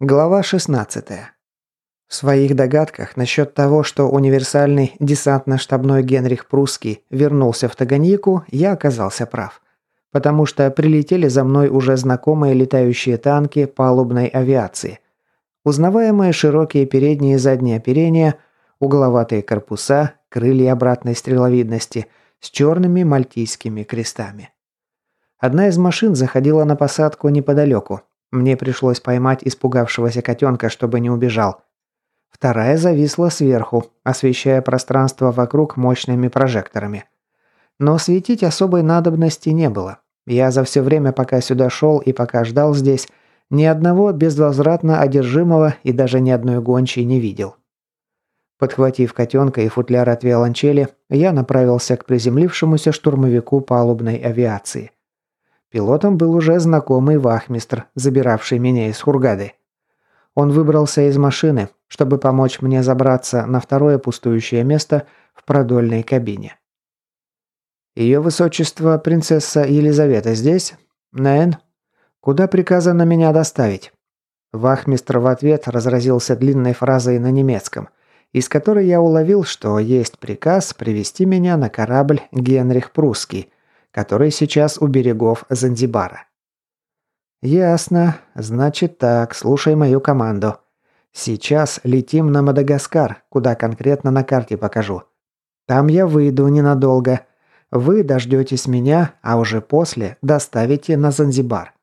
Глава 16. В своих догадках насчет того, что универсальный десантно-штабной Генрих Прусский вернулся в Таганьику, я оказался прав. Потому что прилетели за мной уже знакомые летающие танки палубной авиации. Узнаваемые широкие передние и задние оперения, угловатые корпуса, крылья обратной стреловидности с черными мальтийскими крестами. Одна из машин заходила на посадку неподалеку, мне пришлось поймать испугавшегося котенка, чтобы не убежал. Вторая зависла сверху, освещая пространство вокруг мощными прожекторами. Но светить особой надобности не было. Я за все время, пока сюда шел и пока ждал здесь, ни одного безвозвратно одержимого и даже ни одной гончей не видел. Подхватив котенка и футляр от виолончели, я направился к приземлившемуся штурмовику палубной авиации. Пилотом был уже знакомый вахмистр, забиравший меня из Хургады. Он выбрался из машины, чтобы помочь мне забраться на второе пустующее место в продольной кабине. «Ее высочество, принцесса Елизавета здесь? Нэн? Куда приказано меня доставить?» Вахмистр в ответ разразился длинной фразой на немецком, из которой я уловил, что есть приказ привести меня на корабль «Генрих Прусский», который сейчас у берегов Занзибара. «Ясно. Значит так, слушай мою команду. Сейчас летим на Мадагаскар, куда конкретно на карте покажу. Там я выйду ненадолго. Вы дождетесь меня, а уже после доставите на Занзибар.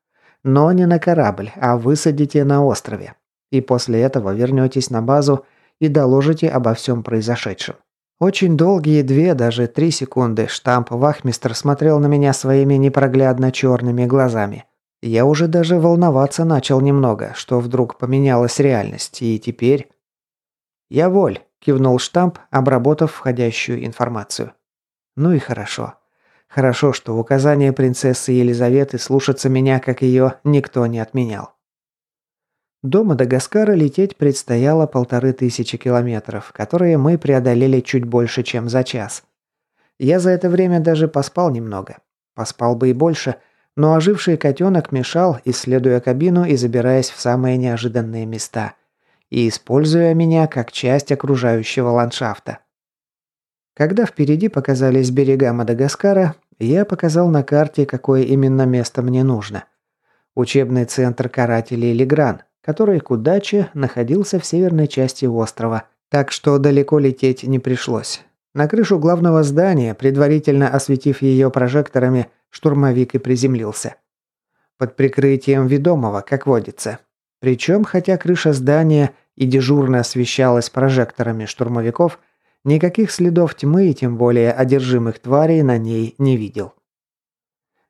Но не на корабль, а высадите на острове. И после этого вернетесь на базу и доложите обо всем произошедшем. Очень долгие две, даже три секунды штамп-вахмистр смотрел на меня своими непроглядно черными глазами. Я уже даже волноваться начал немного, что вдруг поменялась реальность, и теперь... «Я воль», – кивнул штамп, обработав входящую информацию. «Ну и хорошо. Хорошо, что указание принцессы Елизаветы слушаться меня, как ее, никто не отменял. До Мадагаскара лететь предстояло полторы тысячи километров, которые мы преодолели чуть больше, чем за час. Я за это время даже поспал немного. Поспал бы и больше, но оживший котенок мешал, исследуя кабину и забираясь в самые неожиданные места. И используя меня как часть окружающего ландшафта. Когда впереди показались берега Мадагаскара, я показал на карте, какое именно место мне нужно. Учебный центр карателей Легран, который к удаче находился в северной части острова, так что далеко лететь не пришлось. На крышу главного здания, предварительно осветив ее прожекторами, штурмовик и приземлился. Под прикрытием ведомого, как водится. Причем, хотя крыша здания и дежурно освещалась прожекторами штурмовиков, никаких следов тьмы и тем более одержимых тварей на ней не видел.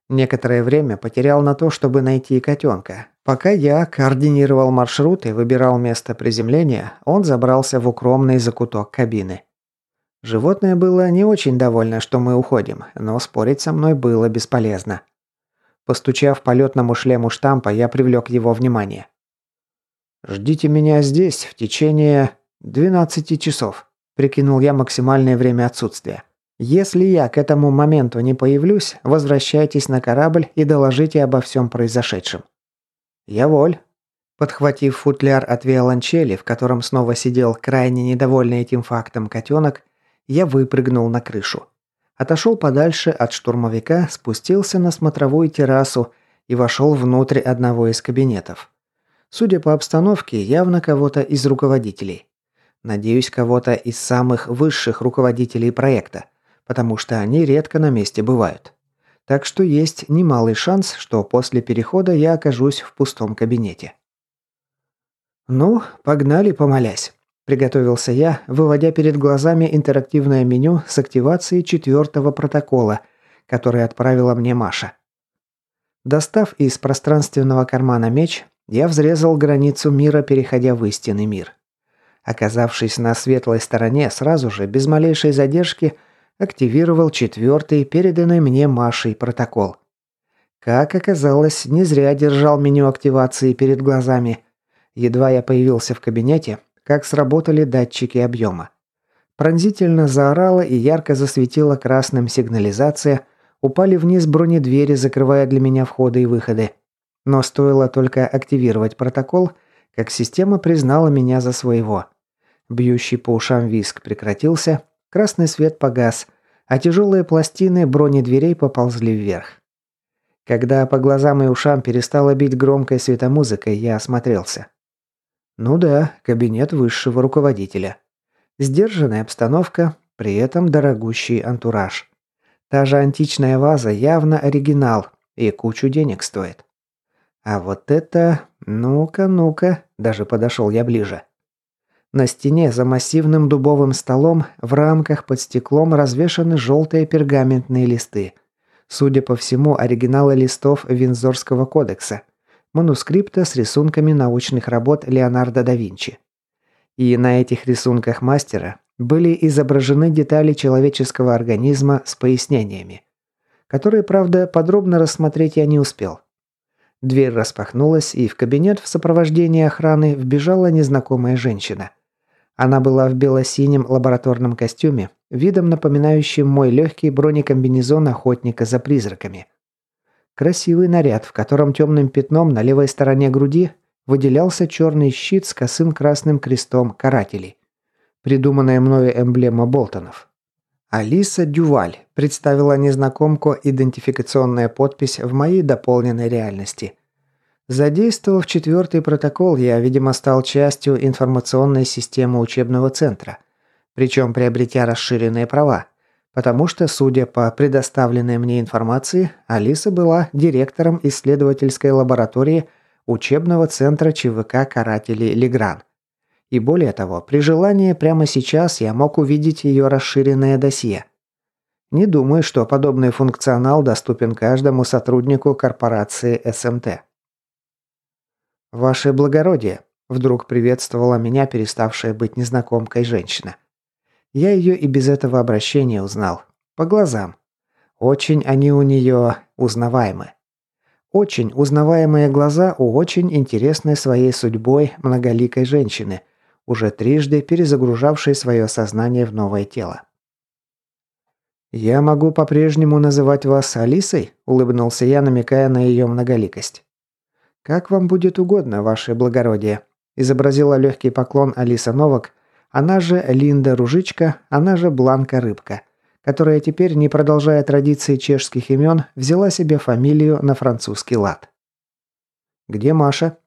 Некоторое время потерял на то, чтобы найти котенка. Пока я координировал маршрут и выбирал место приземления, он забрался в укромный закуток кабины. Животное было не очень довольно, что мы уходим, но спорить со мной было бесполезно. Постучав по летному шлему штампа, я привлек его внимание. «Ждите меня здесь в течение 12 часов», – прикинул я максимальное время отсутствия. Если я к этому моменту не появлюсь, возвращайтесь на корабль и доложите обо всем произошедшем. Я воль. Подхватив футляр от виолончели, в котором снова сидел крайне недовольный этим фактом котенок, я выпрыгнул на крышу. Отошел подальше от штурмовика, спустился на смотровую террасу и вошел внутрь одного из кабинетов. Судя по обстановке, явно кого-то из руководителей. Надеюсь, кого-то из самых высших руководителей проекта – потому что они редко на месте бывают. Так что есть немалый шанс, что после перехода я окажусь в пустом кабинете. «Ну, погнали, помолясь», – приготовился я, выводя перед глазами интерактивное меню с активацией четвертого протокола, который отправила мне Маша. Достав из пространственного кармана меч, я взрезал границу мира, переходя в истинный мир. Оказавшись на светлой стороне, сразу же, без малейшей задержки – активировал четвертый, переданный мне Машей протокол. Как оказалось, не зря держал меню активации перед глазами. Едва я появился в кабинете, как сработали датчики объема. Пронзительно заорала и ярко засветила красным сигнализация, упали вниз бронедвери, закрывая для меня входы и выходы. Но стоило только активировать протокол, как система признала меня за своего. Бьющий по ушам виск прекратился, красный свет погас, а тяжелые пластины бронедверей поползли вверх. Когда по глазам и ушам перестала бить громкой светомузыкой, я осмотрелся. Ну да, кабинет высшего руководителя. Сдержанная обстановка, при этом дорогущий антураж. Та же античная ваза явно оригинал и кучу денег стоит. А вот это... Ну-ка, ну-ка, даже подошел я ближе. На стене за массивным дубовым столом в рамках под стеклом развешаны желтые пергаментные листы. Судя по всему, оригиналы листов Винзорского кодекса. Манускрипта с рисунками научных работ Леонардо да Винчи. И на этих рисунках мастера были изображены детали человеческого организма с пояснениями, которые, правда, подробно рассмотреть я не успел. Дверь распахнулась, и в кабинет в сопровождении охраны вбежала незнакомая женщина. Она была в бело-синем лабораторном костюме, видом напоминающим мой легкий бронекомбинезон охотника за призраками. Красивый наряд, в котором темным пятном на левой стороне груди выделялся черный щит с косым красным крестом карателей. Придуманная мною эмблема Болтонов. Алиса Дюваль представила незнакомку идентификационная подпись в моей дополненной реальности. Задействовав четвертый протокол, я, видимо, стал частью информационной системы учебного центра, причем приобретя расширенные права, потому что, судя по предоставленной мне информации, Алиса была директором исследовательской лаборатории учебного центра ЧВК «Каратели Легран». И более того, при желании прямо сейчас я мог увидеть ее расширенное досье. Не думаю, что подобный функционал доступен каждому сотруднику корпорации СМТ. «Ваше благородие», – вдруг приветствовала меня переставшая быть незнакомкой женщина. Я ее и без этого обращения узнал. По глазам. Очень они у нее узнаваемы. Очень узнаваемые глаза у очень интересной своей судьбой многоликой женщины, уже трижды перезагружавшей свое сознание в новое тело. «Я могу по-прежнему называть вас Алисой?» – улыбнулся я, намекая на ее многоликость. «Как вам будет угодно, ваше благородие», – изобразила легкий поклон Алиса Новак, она же Линда Ружичка, она же Бланка Рыбка – которая теперь, не продолжая традиции чешских имен, взяла себе фамилию на французский лад. «Где Маша?»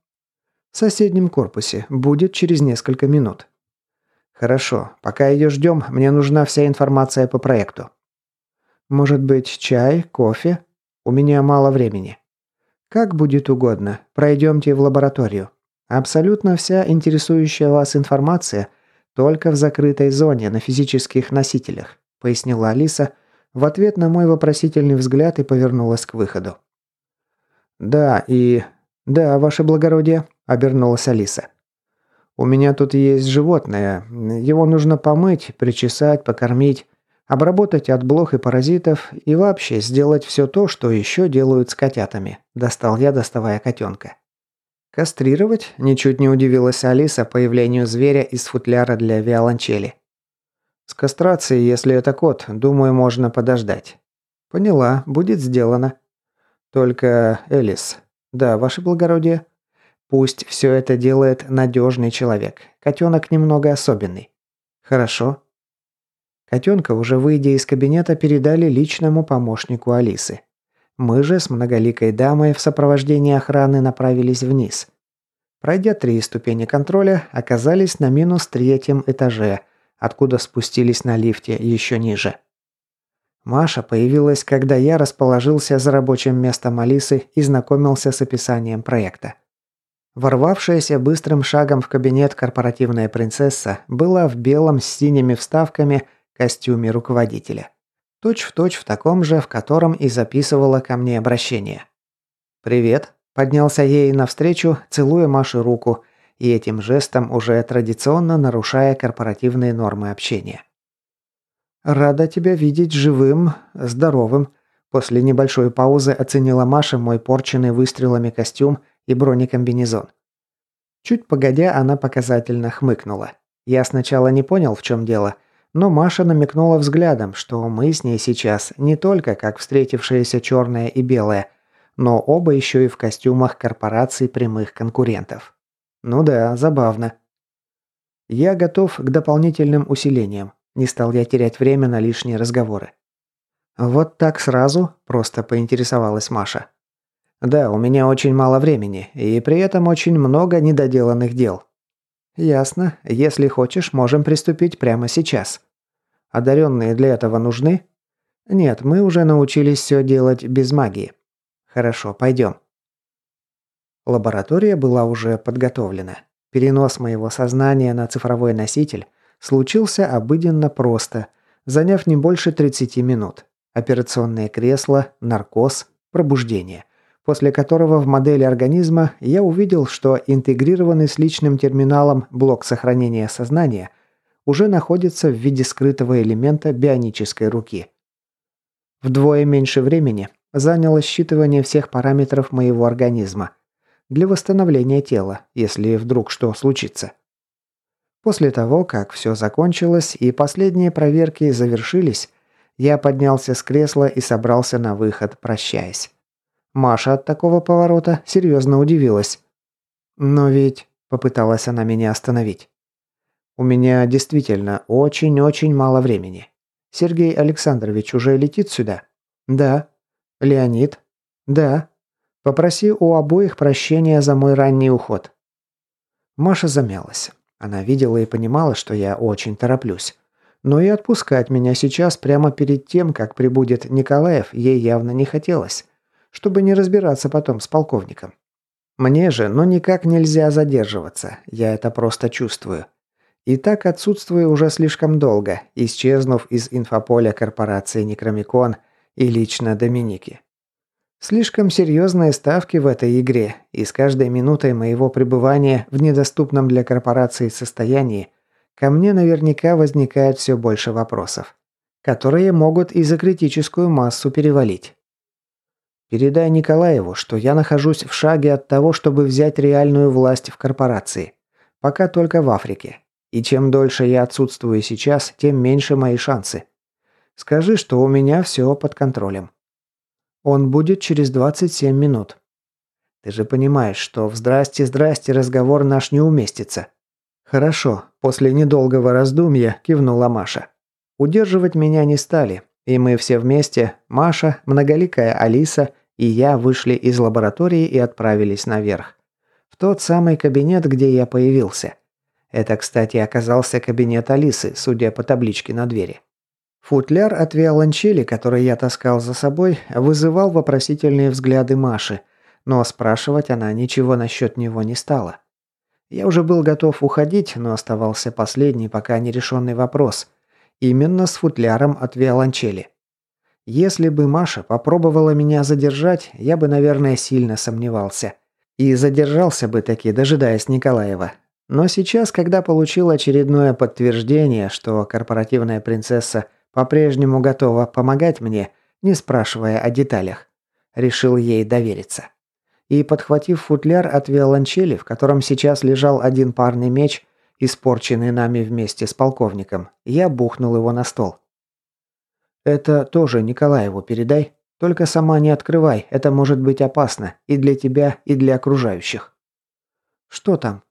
«В соседнем корпусе. Будет через несколько минут». «Хорошо. Пока ее ждем, мне нужна вся информация по проекту». «Может быть, чай, кофе? У меня мало времени». «Как будет угодно. Пройдемте в лабораторию. Абсолютно вся интересующая вас информация только в закрытой зоне на физических носителях пояснила Алиса в ответ на мой вопросительный взгляд и повернулась к выходу. «Да, и... Да, ваше благородие», – обернулась Алиса. «У меня тут есть животное. Его нужно помыть, причесать, покормить, обработать от блох и паразитов и вообще сделать все то, что еще делают с котятами», – достал я, доставая котенка. «Кастрировать?» – ничуть не удивилась Алиса появлению зверя из футляра для виолончели. С кастрацией, если это кот, думаю, можно подождать. Поняла, будет сделано. Только, Элис. Да, ваше благородие. Пусть все это делает надежный человек. Котенок немного особенный. Хорошо. Котенка, уже выйдя из кабинета, передали личному помощнику Алисы. Мы же с многоликой дамой в сопровождении охраны направились вниз. Пройдя три ступени контроля, оказались на минус третьем этаже – откуда спустились на лифте еще ниже. Маша появилась, когда я расположился за рабочим местом Алисы и знакомился с описанием проекта. Ворвавшаяся быстрым шагом в кабинет корпоративная принцесса была в белом с синими вставками костюме руководителя. Точь в точь в таком же, в котором и записывала ко мне обращение. «Привет», – поднялся ей навстречу, целуя Маше руку и этим жестом уже традиционно нарушая корпоративные нормы общения. «Рада тебя видеть живым, здоровым», после небольшой паузы оценила Маша мой порченный выстрелами костюм и бронекомбинезон. Чуть погодя, она показательно хмыкнула. Я сначала не понял, в чем дело, но Маша намекнула взглядом, что мы с ней сейчас не только как встретившиеся черное и белое, но оба еще и в костюмах корпораций прямых конкурентов. Ну да, забавно. Я готов к дополнительным усилениям. Не стал я терять время на лишние разговоры. Вот так сразу просто поинтересовалась Маша. Да, у меня очень мало времени, и при этом очень много недоделанных дел. Ясно. Если хочешь, можем приступить прямо сейчас. Одаренные для этого нужны? Нет, мы уже научились все делать без магии. Хорошо, пойдем. Лаборатория была уже подготовлена. Перенос моего сознания на цифровой носитель случился обыденно просто, заняв не больше 30 минут. Операционное кресло, наркоз, пробуждение. После которого в модели организма я увидел, что интегрированный с личным терминалом блок сохранения сознания уже находится в виде скрытого элемента бионической руки. Вдвое меньше времени заняло считывание всех параметров моего организма для восстановления тела, если вдруг что случится. После того, как все закончилось и последние проверки завершились, я поднялся с кресла и собрался на выход, прощаясь. Маша от такого поворота серьезно удивилась. «Но ведь...» – попыталась она меня остановить. «У меня действительно очень-очень мало времени. Сергей Александрович уже летит сюда?» «Да». «Леонид?» «Да». «Попроси у обоих прощения за мой ранний уход». Маша замялась. Она видела и понимала, что я очень тороплюсь. Но и отпускать меня сейчас прямо перед тем, как прибудет Николаев, ей явно не хотелось чтобы не разбираться потом с полковником. Мне же, ну никак нельзя задерживаться, я это просто чувствую. И так отсутствую уже слишком долго, исчезнув из инфополя корпорации Некромикон и лично Доминики. Слишком серьезные ставки в этой игре, и с каждой минутой моего пребывания в недоступном для корпорации состоянии ко мне наверняка возникает все больше вопросов, которые могут и за критическую массу перевалить. Передай Николаеву, что я нахожусь в шаге от того, чтобы взять реальную власть в корпорации. Пока только в Африке. И чем дольше я отсутствую сейчас, тем меньше мои шансы. Скажи, что у меня все под контролем. Он будет через 27 минут. Ты же понимаешь, что в «здрасте-здрасте» разговор наш не уместится. Хорошо, после недолгого раздумья кивнула Маша. Удерживать меня не стали, и мы все вместе, Маша, многоликая Алиса и я вышли из лаборатории и отправились наверх. В тот самый кабинет, где я появился. Это, кстати, оказался кабинет Алисы, судя по табличке на двери. Футляр от виолончели, который я таскал за собой, вызывал вопросительные взгляды Маши, но спрашивать она ничего насчет него не стала. Я уже был готов уходить, но оставался последний пока нерешенный вопрос. Именно с футляром от виолончели. Если бы Маша попробовала меня задержать, я бы, наверное, сильно сомневался. И задержался бы таки, дожидаясь Николаева. Но сейчас, когда получил очередное подтверждение, что корпоративная принцесса по-прежнему готова помогать мне, не спрашивая о деталях, решил ей довериться. И, подхватив футляр от виолончели, в котором сейчас лежал один парный меч, испорченный нами вместе с полковником, я бухнул его на стол. Это тоже Николаеву передай. Только сама не открывай, это может быть опасно и для тебя, и для окружающих. Что там?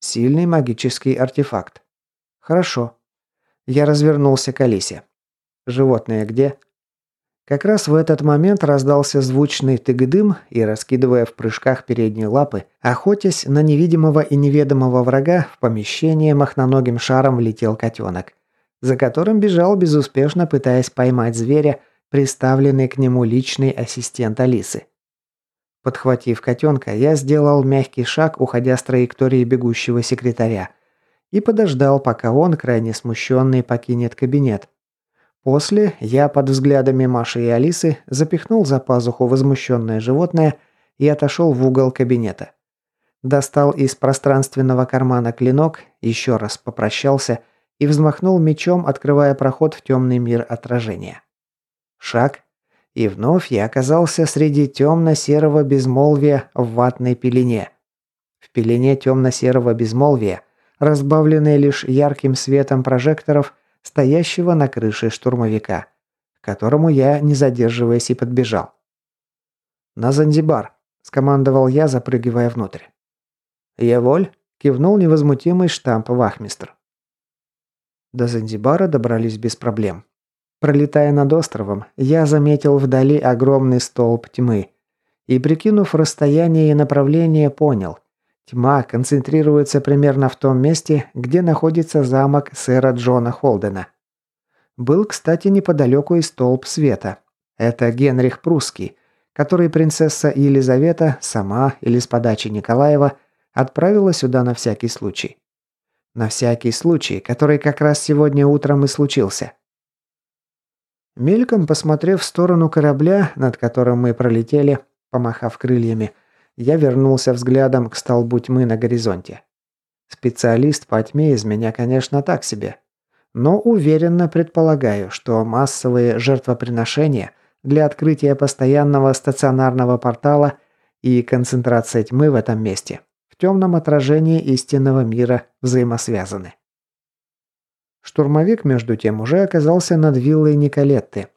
Сильный магический артефакт. Хорошо. Я развернулся к Алисе. Животное где? Как раз в этот момент раздался звучный тыгдым, и, раскидывая в прыжках передние лапы, охотясь на невидимого и неведомого врага, в помещение махноногим шаром влетел котенок за которым бежал безуспешно, пытаясь поймать зверя, приставленный к нему личный ассистент Алисы. Подхватив котенка, я сделал мягкий шаг, уходя с траектории бегущего секретаря, и подождал, пока он, крайне смущенный, покинет кабинет. После я под взглядами Маши и Алисы запихнул за пазуху возмущенное животное и отошел в угол кабинета. Достал из пространственного кармана клинок, еще раз попрощался – и взмахнул мечом, открывая проход в темный мир отражения. Шаг, и вновь я оказался среди темно-серого безмолвия в ватной пелене. В пелене темно-серого безмолвия, разбавленной лишь ярким светом прожекторов, стоящего на крыше штурмовика, к которому я, не задерживаясь, и подбежал. «На Занзибар», – скомандовал я, запрыгивая внутрь. «Я воль?» кивнул невозмутимый штамп вахмистр. До Занзибара добрались без проблем. Пролетая над островом, я заметил вдали огромный столб тьмы. И, прикинув расстояние и направление, понял. Тьма концентрируется примерно в том месте, где находится замок сэра Джона Холдена. Был, кстати, неподалеку и столб света. Это Генрих Прусский, который принцесса Елизавета сама или с подачи Николаева отправила сюда на всякий случай. На всякий случай, который как раз сегодня утром и случился. Мельком посмотрев в сторону корабля, над которым мы пролетели, помахав крыльями, я вернулся взглядом к столбу тьмы на горизонте. Специалист по тьме из меня, конечно, так себе. Но уверенно предполагаю, что массовые жертвоприношения для открытия постоянного стационарного портала и концентрация тьмы в этом месте в темном отражении истинного мира взаимосвязаны. Штурмовик, между тем, уже оказался над виллой Николетты.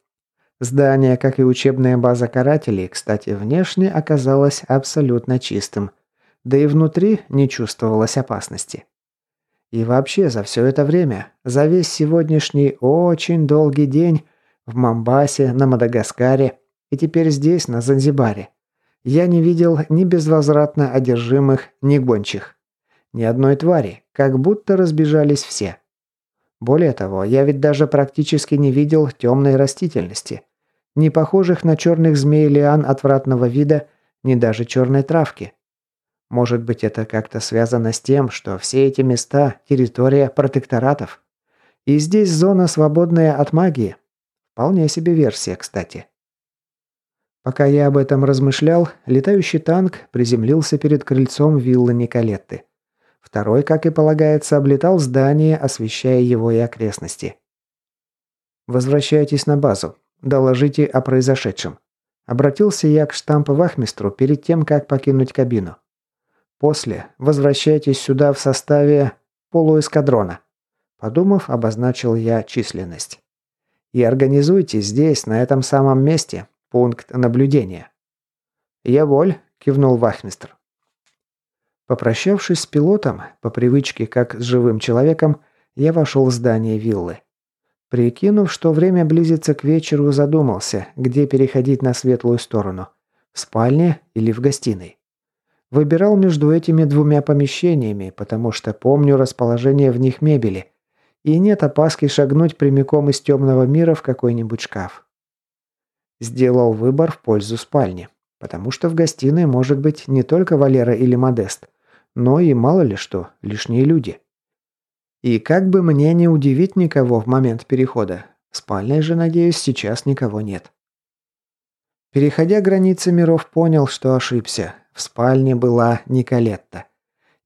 Здание, как и учебная база карателей, кстати, внешне оказалось абсолютно чистым. Да и внутри не чувствовалось опасности. И вообще, за все это время, за весь сегодняшний очень долгий день в Мамбасе, на Мадагаскаре и теперь здесь, на Занзибаре, я не видел ни безвозвратно одержимых, ни гончих. Ни одной твари, как будто разбежались все. Более того, я ведь даже практически не видел темной растительности. Ни похожих на черных змей лиан отвратного вида, ни даже черной травки. Может быть, это как-то связано с тем, что все эти места – территория протекторатов. И здесь зона, свободная от магии. Вполне себе версия, кстати. Пока я об этом размышлял, летающий танк приземлился перед крыльцом виллы Николетты. Второй, как и полагается, облетал здание, освещая его и окрестности. «Возвращайтесь на базу. Доложите о произошедшем». Обратился я к штампу-вахмистру перед тем, как покинуть кабину. После возвращайтесь сюда в составе полуэскадрона. Подумав, обозначил я численность. И организуйте здесь, на этом самом месте, Пункт наблюдения. «Я воль», – кивнул вахмистр. Попрощавшись с пилотом, по привычке как с живым человеком, я вошел в здание виллы. Прикинув, что время близится к вечеру, задумался, где переходить на светлую сторону – в спальне или в гостиной. Выбирал между этими двумя помещениями, потому что помню расположение в них мебели, и нет опаски шагнуть прямиком из темного мира в какой-нибудь шкаф. Сделал выбор в пользу спальни, потому что в гостиной может быть не только Валера или Модест, но и мало ли что, лишние люди. И как бы мне не удивить никого в момент перехода, в спальне же, надеюсь, сейчас никого нет. Переходя границы миров, понял, что ошибся. В спальне была Николетта.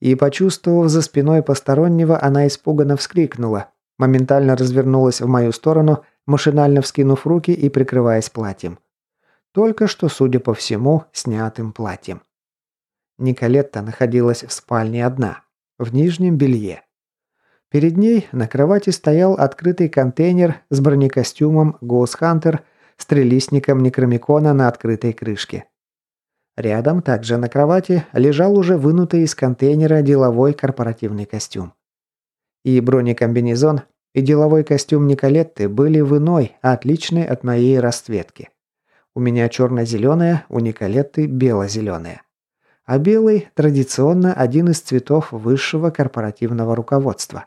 И, почувствовав за спиной постороннего, она испуганно вскрикнула, моментально развернулась в мою сторону машинально вскинув руки и прикрываясь платьем. Только что, судя по всему, снятым платьем. Николетта находилась в спальне одна, в нижнем белье. Перед ней на кровати стоял открытый контейнер с бронекостюмом Hunter с трелистником Некромикона на открытой крышке. Рядом, также на кровати, лежал уже вынутый из контейнера деловой корпоративный костюм. И бронекомбинезон и деловой костюм Николетты были в иной, отличной от моей расцветки. У меня черно-зеленая, у Николетты бело-зеленая. А белый – традиционно один из цветов высшего корпоративного руководства.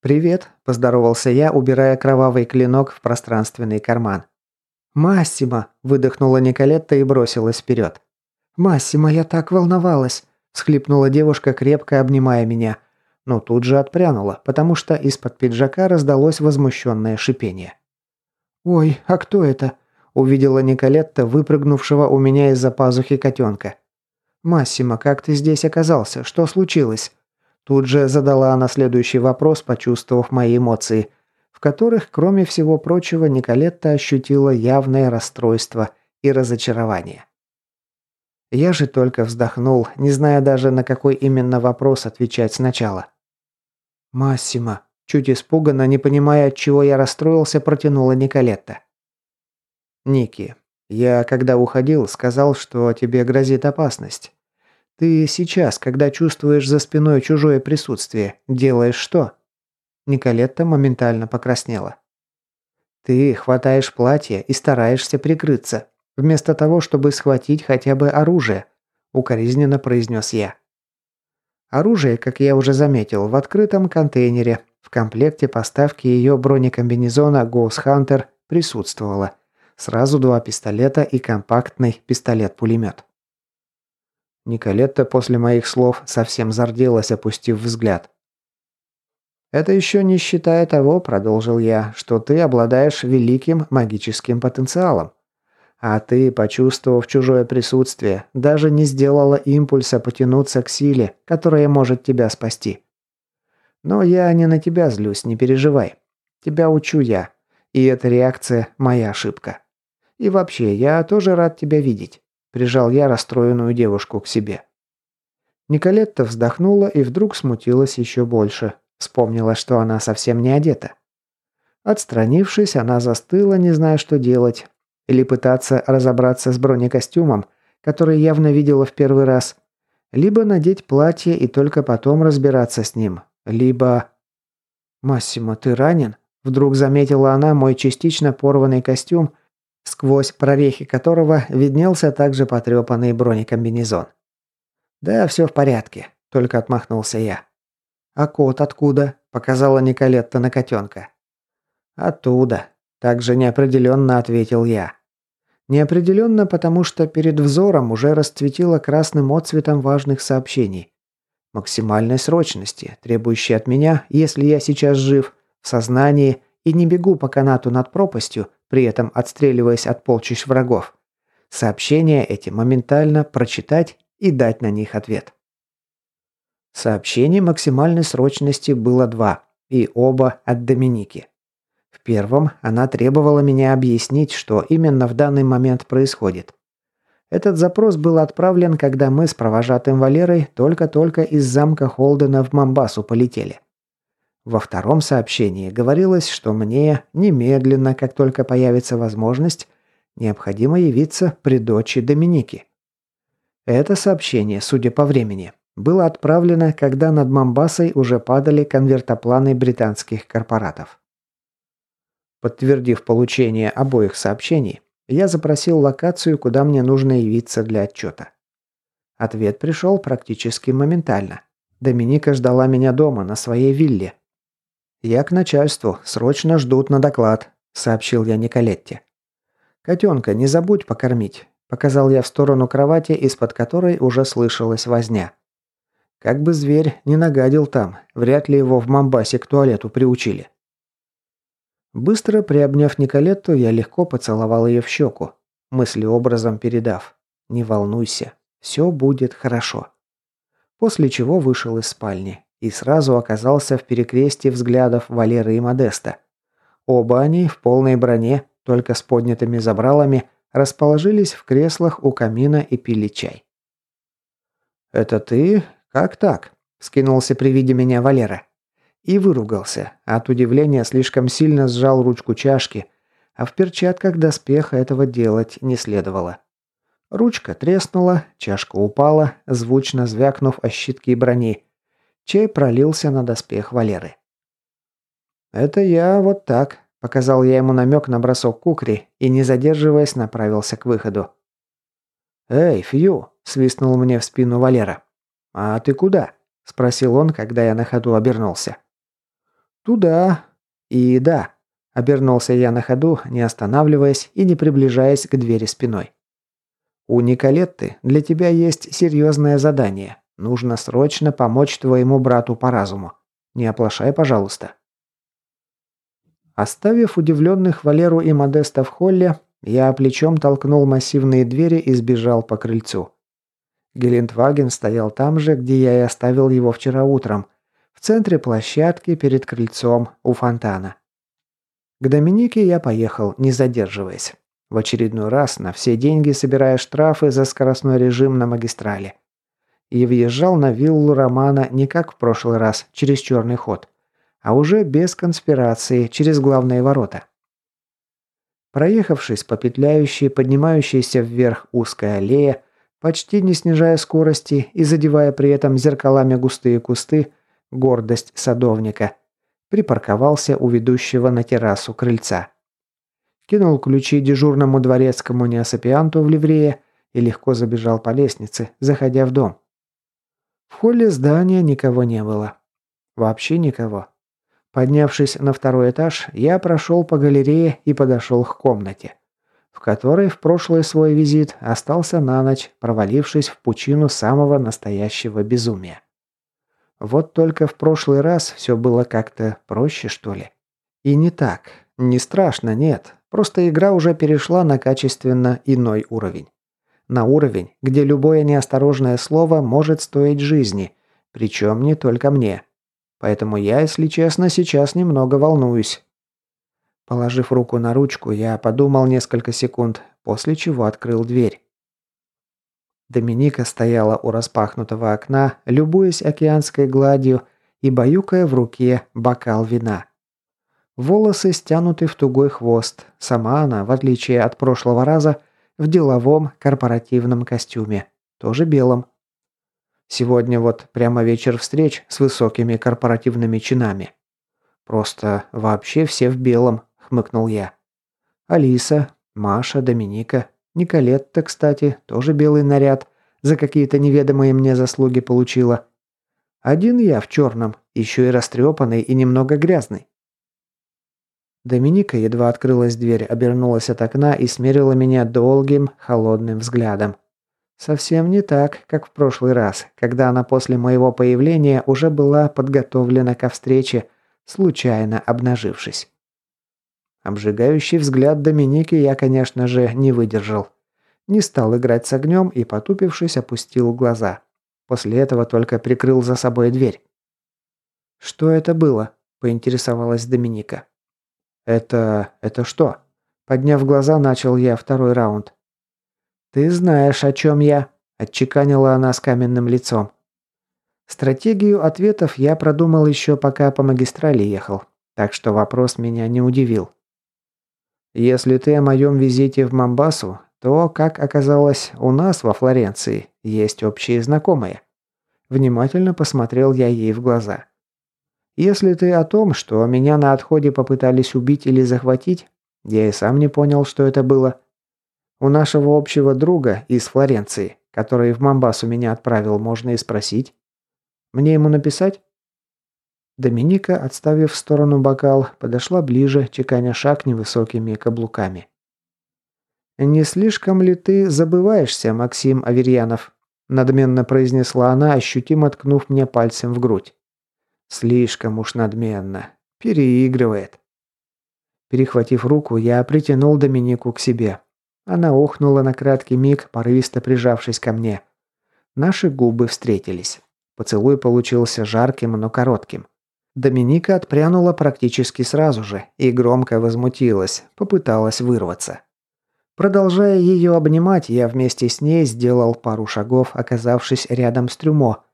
«Привет», – поздоровался я, убирая кровавый клинок в пространственный карман. «Массимо!» – выдохнула Николетта и бросилась вперед. «Массимо, я так волновалась!» – всхлипнула девушка, крепко обнимая меня но тут же отпрянула, потому что из-под пиджака раздалось возмущенное шипение. «Ой, а кто это?» – увидела Николетта, выпрыгнувшего у меня из-за пазухи котенка. «Массимо, как ты здесь оказался? Что случилось?» Тут же задала она следующий вопрос, почувствовав мои эмоции, в которых, кроме всего прочего, Николетта ощутила явное расстройство и разочарование. Я же только вздохнул, не зная даже, на какой именно вопрос отвечать сначала. «Массимо», – чуть испуганно, не понимая, от чего я расстроился, протянула Николетта. «Ники, я, когда уходил, сказал, что тебе грозит опасность. Ты сейчас, когда чувствуешь за спиной чужое присутствие, делаешь что? Николетта моментально покраснела. Ты хватаешь платье и стараешься прикрыться, вместо того, чтобы схватить хотя бы оружие, укоризненно произнес я. Оружие, как я уже заметил, в открытом контейнере. В комплекте поставки ее бронекомбинезона Ghost Hunter присутствовало. Сразу два пистолета и компактный пистолет-пулемет. Николетта после моих слов совсем зарделась, опустив взгляд. «Это еще не считая того, — продолжил я, — что ты обладаешь великим магическим потенциалом. А ты, почувствовав чужое присутствие, даже не сделала импульса потянуться к силе, которая может тебя спасти. Но я не на тебя злюсь, не переживай. Тебя учу я, и эта реакция – моя ошибка. И вообще, я тоже рад тебя видеть. Прижал я расстроенную девушку к себе. Николетта вздохнула и вдруг смутилась еще больше. Вспомнила, что она совсем не одета. Отстранившись, она застыла, не зная, что делать. Или пытаться разобраться с бронекостюмом, который явно видела в первый раз. Либо надеть платье и только потом разбираться с ним. Либо... «Массимо, ты ранен?» Вдруг заметила она мой частично порванный костюм – сквозь прорехи которого виднелся также потрепанный бронекомбинезон. «Да, все в порядке», – только отмахнулся я. «А кот откуда?» – показала Николетта на котенка. «Оттуда», – также неопределенно ответил я. Неопределенно, потому что перед взором уже расцветило красным отцветом важных сообщений. Максимальной срочности, требующей от меня, если я сейчас жив, в сознании и не бегу по канату над пропастью, при этом отстреливаясь от полчищ врагов. Сообщения эти моментально прочитать и дать на них ответ. Сообщений максимальной срочности было два, и оба от Доминики. Первом она требовала меня объяснить, что именно в данный момент происходит. Этот запрос был отправлен, когда мы с провожатым Валерой только-только из замка Холдена в Мамбасу полетели. Во втором сообщении говорилось, что мне немедленно, как только появится возможность, необходимо явиться при дочери Доминики. Это сообщение, судя по времени, было отправлено, когда над Мамбасой уже падали конвертопланы британских корпоратов. Подтвердив получение обоих сообщений, я запросил локацию, куда мне нужно явиться для отчета. Ответ пришел практически моментально. Доминика ждала меня дома, на своей вилле, «Я к начальству. Срочно ждут на доклад», – сообщил я Николетте. «Котенка не забудь покормить», – показал я в сторону кровати, из-под которой уже слышалась возня. Как бы зверь не нагадил там, вряд ли его в Мамбасе к туалету приучили. Быстро приобняв Николетту, я легко поцеловал ее в щеку, мыслеобразом передав «Не волнуйся, все будет хорошо». После чего вышел из спальни и сразу оказался в перекрестии взглядов Валеры и Модеста. Оба они в полной броне, только с поднятыми забралами, расположились в креслах у камина и пили чай. «Это ты? Как так?» – скинулся при виде меня Валера. И выругался. От удивления слишком сильно сжал ручку чашки, а в перчатках доспеха этого делать не следовало. Ручка треснула, чашка упала, звучно звякнув о щитки брони, Чай пролился на доспех Валеры. «Это я вот так», – показал я ему намек на бросок кукри и, не задерживаясь, направился к выходу. «Эй, Фью!» – свистнул мне в спину Валера. «А ты куда?» – спросил он, когда я на ходу обернулся. «Туда. И да», – обернулся я на ходу, не останавливаясь и не приближаясь к двери спиной. «У Николетты для тебя есть серьезное задание. Нужно срочно помочь твоему брату по разуму. Не оплошай, пожалуйста». Оставив удивленных Валеру и Модеста в холле, я плечом толкнул массивные двери и сбежал по крыльцу. Гелендваген стоял там же, где я и оставил его вчера утром, центре площадки перед крыльцом у фонтана. К Доминике я поехал, не задерживаясь. В очередной раз на все деньги собирая штрафы за скоростной режим на магистрали и въезжал на виллу Романа не как в прошлый раз, через черный ход, а уже без конспирации, через главные ворота. Проехавшись по петляющей, поднимающейся вверх узкой аллее, почти не снижая скорости и задевая при этом зеркалами густые кусты, гордость садовника, припарковался у ведущего на террасу крыльца. Кинул ключи дежурному дворецкому неосапианту в ливрее и легко забежал по лестнице, заходя в дом. В холле здания никого не было. Вообще никого. Поднявшись на второй этаж, я прошел по галерее и подошел к комнате, в которой в прошлый свой визит остался на ночь, провалившись в пучину самого настоящего безумия. Вот только в прошлый раз все было как-то проще, что ли. И не так. Не страшно, нет. Просто игра уже перешла на качественно иной уровень. На уровень, где любое неосторожное слово может стоить жизни, причем не только мне. Поэтому я, если честно, сейчас немного волнуюсь. Положив руку на ручку, я подумал несколько секунд, после чего открыл дверь. Доминика стояла у распахнутого окна, любуясь океанской гладью и баюкая в руке бокал вина. Волосы стянуты в тугой хвост. Сама она, в отличие от прошлого раза, в деловом корпоративном костюме, тоже белом. Сегодня вот прямо вечер встреч с высокими корпоративными чинами. Просто вообще все в белом, хмыкнул я. Алиса, Маша, Доминика, Николетта, кстати, тоже белый наряд, за какие-то неведомые мне заслуги получила. Один я в черном, еще и растрепанный и немного грязный. Доминика едва открылась дверь, обернулась от окна и смерила меня долгим, холодным взглядом. Совсем не так, как в прошлый раз, когда она после моего появления уже была подготовлена ко встрече, случайно обнажившись. Обжигающий взгляд Доминики я, конечно же, не выдержал. Не стал играть с огнем и, потупившись, опустил глаза. После этого только прикрыл за собой дверь. «Что это было?» – поинтересовалась Доминика. «Это... это что?» Подняв глаза, начал я второй раунд. «Ты знаешь, о чем я», – отчеканила она с каменным лицом. Стратегию ответов я продумал еще пока по магистрали ехал, так что вопрос меня не удивил. Если ты о моем визите в Мамбасу, то, как оказалось, у нас во Флоренции есть общие знакомые. Внимательно посмотрел я ей в глаза. Если ты о том, что меня на отходе попытались убить или захватить, я и сам не понял, что это было. У нашего общего друга из Флоренции, который в Мамбасу меня отправил, можно и спросить. Мне ему написать? Доминика, отставив в сторону бокал, подошла ближе, чеканя шаг невысокими каблуками. «Не слишком ли ты забываешься, Максим Аверьянов?» надменно произнесла она, ощутимо ткнув мне пальцем в грудь. Слишком уж надменно. Переигрывает. Перехватив руку, я притянул Доминику к себе. Она охнула на краткий миг, порывисто прижавшись ко мне. Наши губы встретились. Поцелуй получился жарким, но коротким. Доминика отпрянула практически сразу же и громко возмутилась, попыталась вырваться. Продолжая ее обнимать, я вместе с ней сделал пару шагов, оказавшись рядом с трюмо,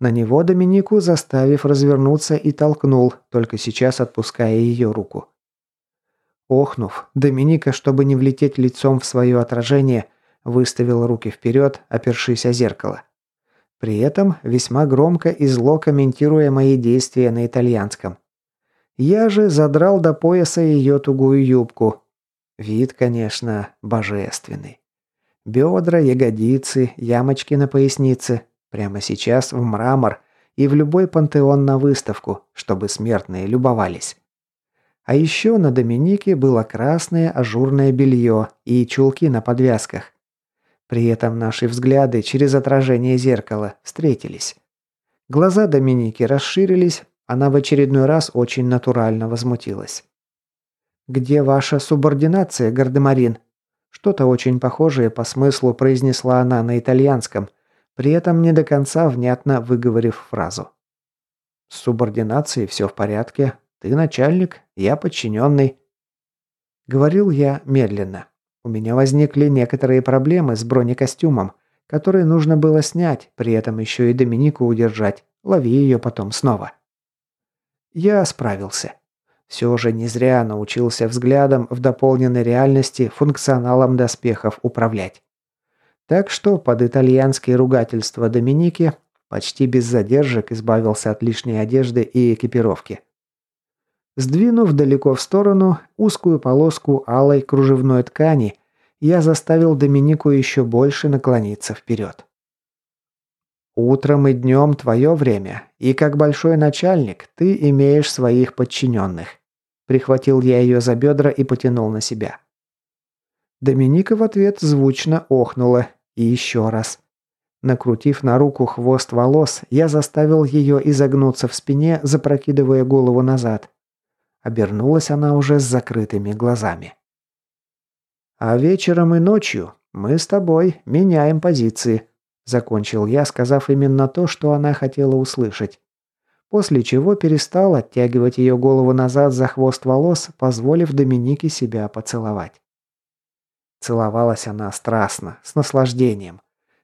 на него Доминику, заставив развернуться и толкнул, только сейчас отпуская ее руку. Охнув, Доминика, чтобы не влететь лицом в свое отражение, выставил руки вперед, опершись о зеркало. При этом весьма громко и зло комментируя мои действия на итальянском. Я же задрал до пояса ее тугую юбку. Вид, конечно, божественный. Бедра, ягодицы, ямочки на пояснице, Прямо сейчас в мрамор и в любой пантеон на выставку, чтобы смертные любовались. А еще на Доминике было красное ажурное белье и чулки на подвязках. При этом наши взгляды через отражение зеркала встретились. Глаза Доминики расширились, она в очередной раз очень натурально возмутилась. «Где ваша субординация, Гардемарин?» Что-то очень похожее по смыслу произнесла она на итальянском, при этом не до конца внятно выговорив фразу. «С субординацией все в порядке. Ты начальник, я подчиненный». Говорил я медленно. У меня возникли некоторые проблемы с бронекостюмом, который нужно было снять, при этом еще и Доминику удержать. Лови ее потом снова. Я справился. Все же не зря научился взглядом в дополненной реальности функционалом доспехов управлять. Так что под итальянские ругательства Доминики почти без задержек избавился от лишней одежды и экипировки. Сдвинув далеко в сторону узкую полоску алой кружевной ткани, я заставил Доминику еще больше наклониться вперед. «Утром и днем твое время, и как большой начальник ты имеешь своих подчиненных». Прихватил я ее за бедра и потянул на себя. Доминика в ответ звучно охнула. И еще раз. Накрутив на руку хвост волос, я заставил ее изогнуться в спине, запрокидывая голову назад. Обернулась она уже с закрытыми глазами. «А вечером и ночью мы с тобой меняем позиции», закончил я, сказав именно то, что она хотела услышать. После чего перестал оттягивать ее голову назад за хвост волос, позволив Доминике себя поцеловать. Целовалась она страстно, с наслаждением,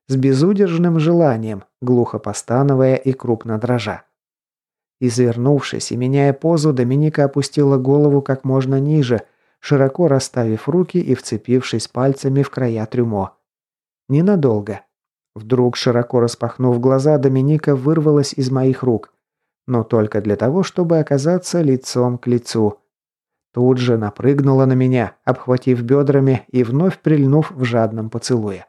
с безудержным желанием, глухо постановая и крупно дрожа. Извернувшись и меняя позу, Доминика опустила голову как можно ниже, широко расставив руки и вцепившись пальцами в края трюмо. Ненадолго. Вдруг, широко распахнув глаза, Доминика вырвалась из моих рук. Но только для того, чтобы оказаться лицом к лицу. Тут же напрыгнула на меня, обхватив бедрами и вновь прильнув в жадном поцелуе.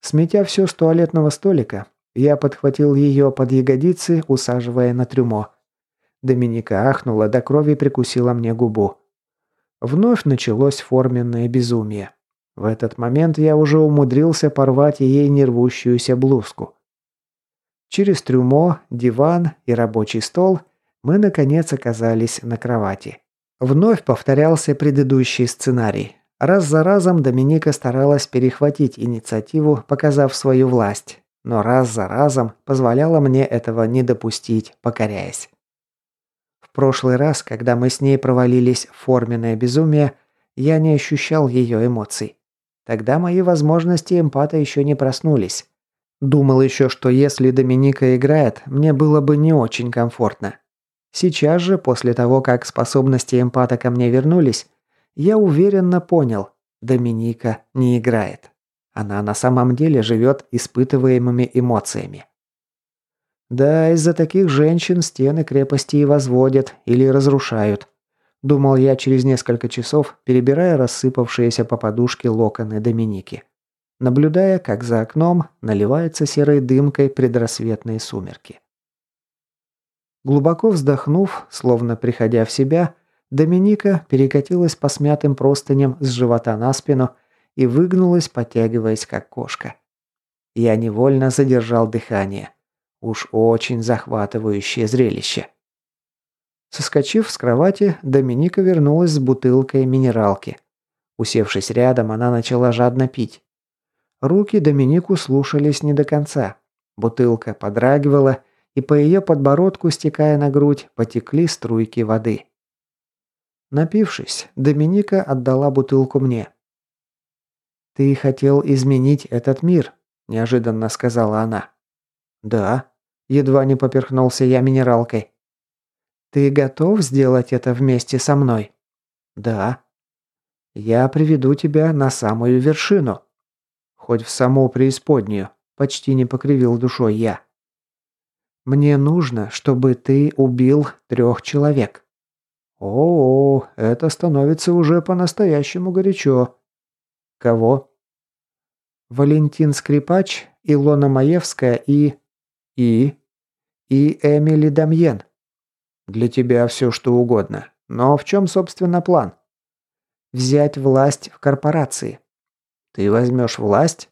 Сметя все с туалетного столика, я подхватил ее под ягодицы, усаживая на трюмо. Доминика ахнула, до крови прикусила мне губу. Вновь началось форменное безумие. В этот момент я уже умудрился порвать ей нервущуюся блузку. Через трюмо, диван и рабочий стол мы, наконец, оказались на кровати. Вновь повторялся предыдущий сценарий. Раз за разом Доминика старалась перехватить инициативу, показав свою власть но раз за разом позволяла мне этого не допустить, покоряясь. В прошлый раз, когда мы с ней провалились в форменное безумие, я не ощущал ее эмоций. Тогда мои возможности эмпата еще не проснулись. Думал еще, что если Доминика играет, мне было бы не очень комфортно. Сейчас же, после того, как способности эмпата ко мне вернулись, я уверенно понял, Доминика не играет. Она на самом деле живет испытываемыми эмоциями. Да, из-за таких женщин стены крепости и возводят или разрушают. Думал я через несколько часов, перебирая рассыпавшиеся по подушке локоны Доминики. Наблюдая, как за окном наливается серой дымкой предрассветные сумерки. Глубоко вздохнув, словно приходя в себя, Доминика перекатилась по смятым простыням с живота на спину и выгнулась, подтягиваясь как кошка. Я невольно задержал дыхание. Уж очень захватывающее зрелище. Соскочив с кровати, Доминика вернулась с бутылкой минералки. Усевшись рядом, она начала жадно пить. Руки Доминику слушались не до конца. Бутылка подрагивала, и по ее подбородку, стекая на грудь, потекли струйки воды. Напившись, Доминика отдала бутылку мне. «Ты хотел изменить этот мир», – неожиданно сказала она. «Да», – едва не поперхнулся я минералкой. «Ты готов сделать это вместе со мной?» «Да». «Я приведу тебя на самую вершину». «Хоть в саму преисподнюю», – почти не покривил душой я. «Мне нужно, чтобы ты убил трех человек». «О, -о это становится уже по-настоящему горячо», Кого? Валентин Скрипач, Илона Маевская и... И? И Эмили Дамьен. Для тебя все что угодно. Но в чем, собственно, план? Взять власть в корпорации. Ты возьмешь власть?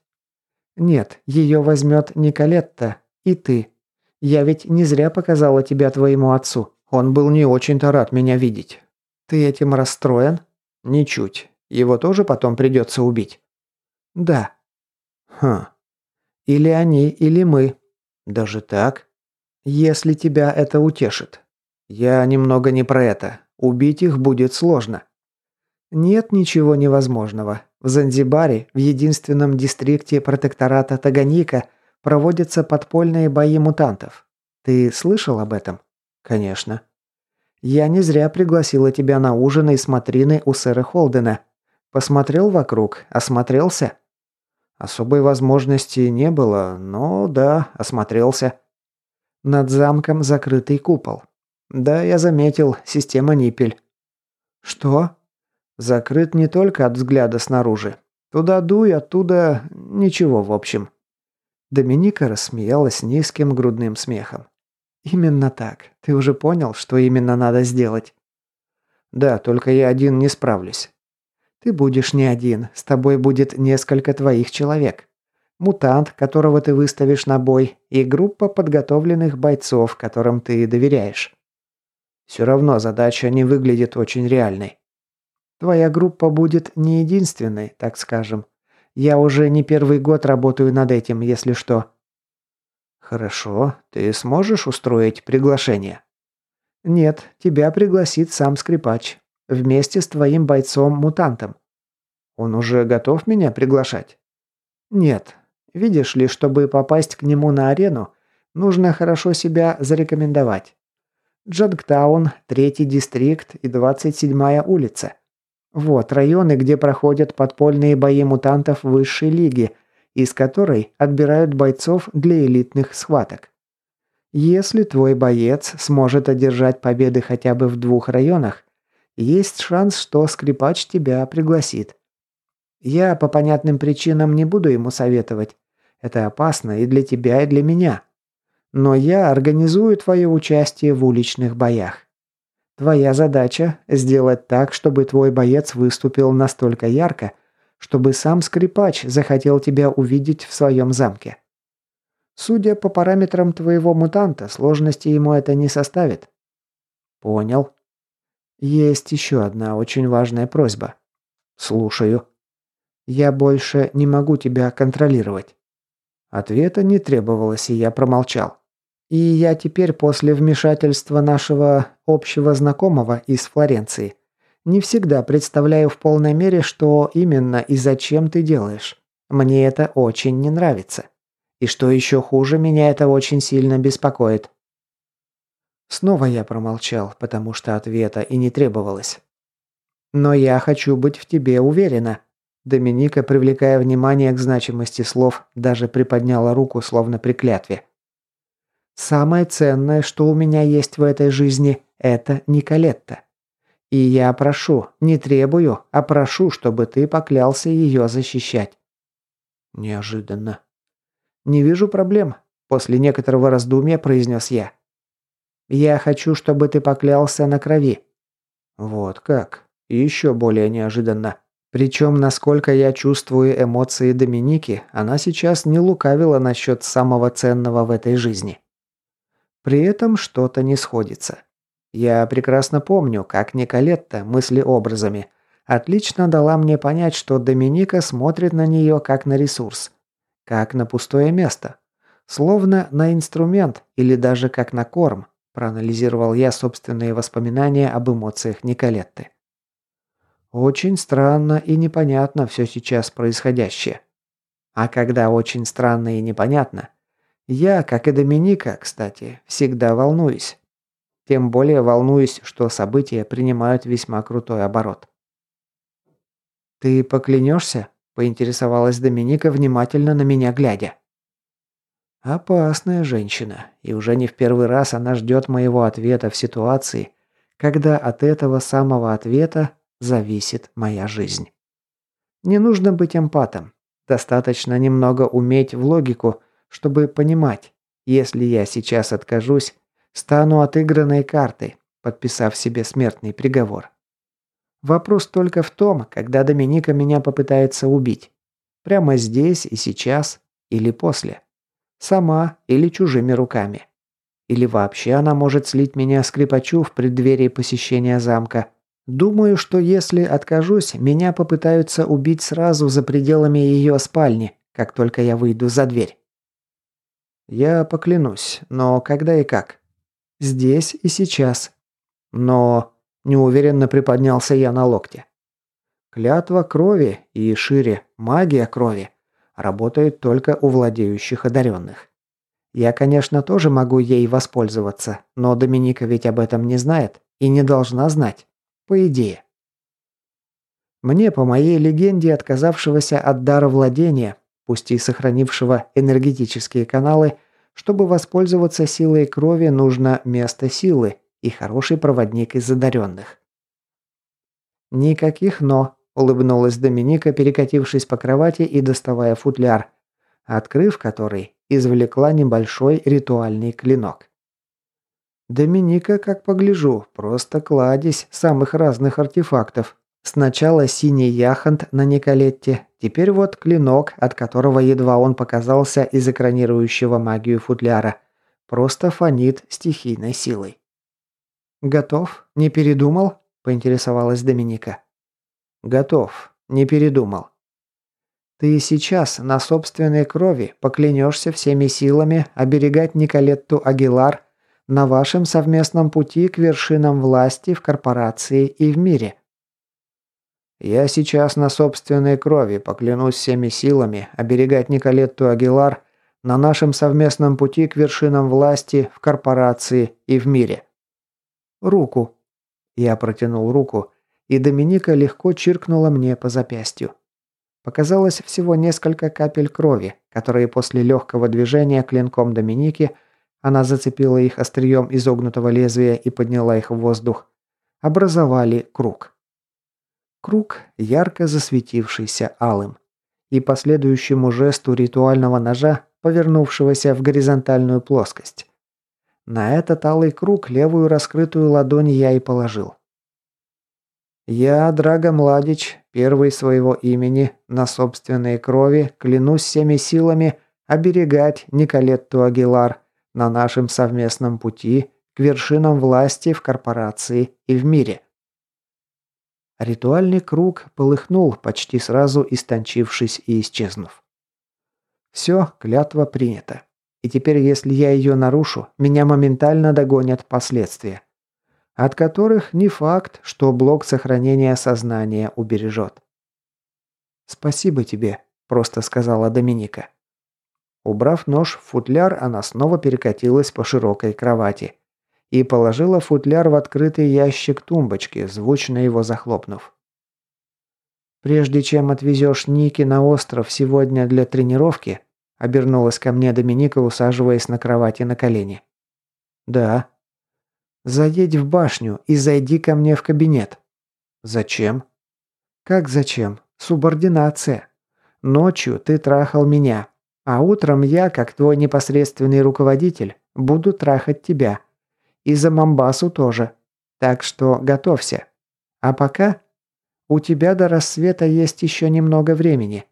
Нет, ее возьмет Николетта и ты. Я ведь не зря показала тебя твоему отцу. Он был не очень-то рад меня видеть. Ты этим расстроен? Ничуть. Его тоже потом придется убить?» «Да». «Хм. Или они, или мы. Даже так? Если тебя это утешит. Я немного не про это. Убить их будет сложно». «Нет ничего невозможного. В Занзибаре, в единственном дистрикте протектората Таганика, проводятся подпольные бои мутантов. Ты слышал об этом?» «Конечно». «Я не зря пригласила тебя на ужин и смотрины у сэра Холдена. Посмотрел вокруг, осмотрелся?» Особой возможности не было, но да, осмотрелся. Над замком закрытый купол. Да, я заметил, система Ниппель. Что? Закрыт не только от взгляда снаружи. Туда дуй, оттуда ничего, в общем. Доминика рассмеялась низким грудным смехом. Именно так. Ты уже понял, что именно надо сделать? Да, только я один не справлюсь. Ты будешь не один, с тобой будет несколько твоих человек. Мутант, которого ты выставишь на бой, и группа подготовленных бойцов, которым ты доверяешь. Все равно задача не выглядит очень реальной. Твоя группа будет не единственной, так скажем. Я уже не первый год работаю над этим, если что. Хорошо, ты сможешь устроить приглашение? Нет, тебя пригласит сам скрипач. Вместе с твоим бойцом-мутантом. Он уже готов меня приглашать? Нет. Видишь ли, чтобы попасть к нему на арену, нужно хорошо себя зарекомендовать. Джадгтаун, третий дистрикт и 27-я улица. Вот районы, где проходят подпольные бои мутантов высшей лиги, из которой отбирают бойцов для элитных схваток. Если твой боец сможет одержать победы хотя бы в двух районах, есть шанс, что скрипач тебя пригласит. Я по понятным причинам не буду ему советовать. Это опасно и для тебя, и для меня. Но я организую твое участие в уличных боях. Твоя задача – сделать так, чтобы твой боец выступил настолько ярко, чтобы сам скрипач захотел тебя увидеть в своем замке. Судя по параметрам твоего мутанта, сложности ему это не составит. Понял. Есть еще одна очень важная просьба. Слушаю. Я больше не могу тебя контролировать. Ответа не требовалось, и я промолчал. И я теперь после вмешательства нашего общего знакомого из Флоренции не всегда представляю в полной мере, что именно и зачем ты делаешь. Мне это очень не нравится. И что еще хуже, меня это очень сильно беспокоит. Снова я промолчал, потому что ответа и не требовалось. Но я хочу быть в тебе уверена. Доминика, привлекая внимание к значимости слов, даже приподняла руку, словно при клятве. Самое ценное, что у меня есть в этой жизни, это Николетта. И я прошу, не требую, а прошу, чтобы ты поклялся ее защищать. Неожиданно. «Не вижу проблем», – после некоторого раздумья произнес я. «Я хочу, чтобы ты поклялся на крови». Вот как. Еще более неожиданно. Причем, насколько я чувствую эмоции Доминики, она сейчас не лукавила насчет самого ценного в этой жизни. При этом что-то не сходится. Я прекрасно помню, как Николетта мыслеобразами отлично дала мне понять, что Доминика смотрит на нее как на ресурс. Как на пустое место. Словно на инструмент или даже как на корм, проанализировал я собственные воспоминания об эмоциях Николетты. Очень странно и непонятно все сейчас происходящее. А когда очень странно и непонятно, я, как и Доминика, кстати, всегда волнуюсь. Тем более волнуюсь, что события принимают весьма крутой оборот. «Ты поклянешься?» поинтересовалась Доминика, внимательно на меня глядя. Опасная женщина, и уже не в первый раз она ждет моего ответа в ситуации, когда от этого самого ответа зависит моя жизнь. Не нужно быть эмпатом. Достаточно немного уметь в логику, чтобы понимать, если я сейчас откажусь, стану отыгранной картой, подписав себе смертный приговор. Вопрос только в том, когда Доминика меня попытается убить. Прямо здесь и сейчас или после. Сама или чужими руками. Или вообще она может слить меня скрипачу в преддверии посещения замка. Думаю, что если откажусь, меня попытаются убить сразу за пределами ее спальни, как только я выйду за дверь. Я поклянусь, но когда и как? Здесь и сейчас. Но Неуверенно приподнялся я на локте. Клятва крови и шире магия крови работает только у владеющих одаренных. Я, конечно, тоже могу ей воспользоваться, но Доминика ведь об этом не знает и не должна знать. По идее. Мне, по моей легенде, отказавшегося от дара владения, пусть и сохранившего энергетические каналы, чтобы воспользоваться силой крови, нужно место силы и хороший проводник из одаренных. «Никаких «но», – улыбнулась Доминика, перекатившись по кровати и доставая футляр, открыв который, извлекла небольшой ритуальный клинок. Доминика, как погляжу, просто кладезь самых разных артефактов. Сначала синий яхонт на Николетте, теперь вот клинок, от которого едва он показался из экранирующего магию футляра. Просто фонит стихийной силой. «Готов? Не передумал?» – поинтересовалась Доминика. «Готов. Не передумал». «Ты сейчас на собственной крови поклянешься всеми силами оберегать Николетту Агилар на вашем совместном пути к вершинам власти в корпорации и в мире». «Я сейчас на собственной крови поклянусь всеми силами оберегать Николетту Агилар на нашем совместном пути к вершинам власти в корпорации и в мире». «Руку». Я протянул руку, и Доминика легко чиркнула мне по запястью. Показалось всего несколько капель крови, которые после легкого движения клинком Доминики она зацепила их острием изогнутого лезвия и подняла их в воздух, образовали круг. Круг, ярко засветившийся алым. И последующему жесту ритуального ножа, повернувшегося в горизонтальную плоскость. На этот алый круг левую раскрытую ладонь я и положил. Я, Драго Младич, первый своего имени, на собственной крови, клянусь всеми силами оберегать Николетту Агилар на нашем совместном пути к вершинам власти в корпорации и в мире. Ритуальный круг полыхнул, почти сразу истончившись и исчезнув. Все, клятва принята. И теперь, если я ее нарушу, меня моментально догонят последствия. От которых не факт, что блок сохранения сознания убережет. «Спасибо тебе», – просто сказала Доминика. Убрав нож в футляр, она снова перекатилась по широкой кровати и положила футляр в открытый ящик тумбочки, звучно его захлопнув. «Прежде чем отвезешь Ники на остров сегодня для тренировки», Обернулась ко мне Доминика, усаживаясь на кровати на колени. «Да». «Заедь в башню и зайди ко мне в кабинет». «Зачем?» «Как зачем? Субординация. Ночью ты трахал меня, а утром я, как твой непосредственный руководитель, буду трахать тебя. И за Мамбасу тоже. Так что готовься. А пока у тебя до рассвета есть еще немного времени.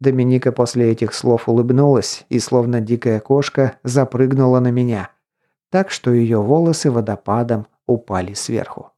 Доминика после этих слов улыбнулась и, словно дикая кошка, запрыгнула на меня, так что ее волосы водопадом упали сверху.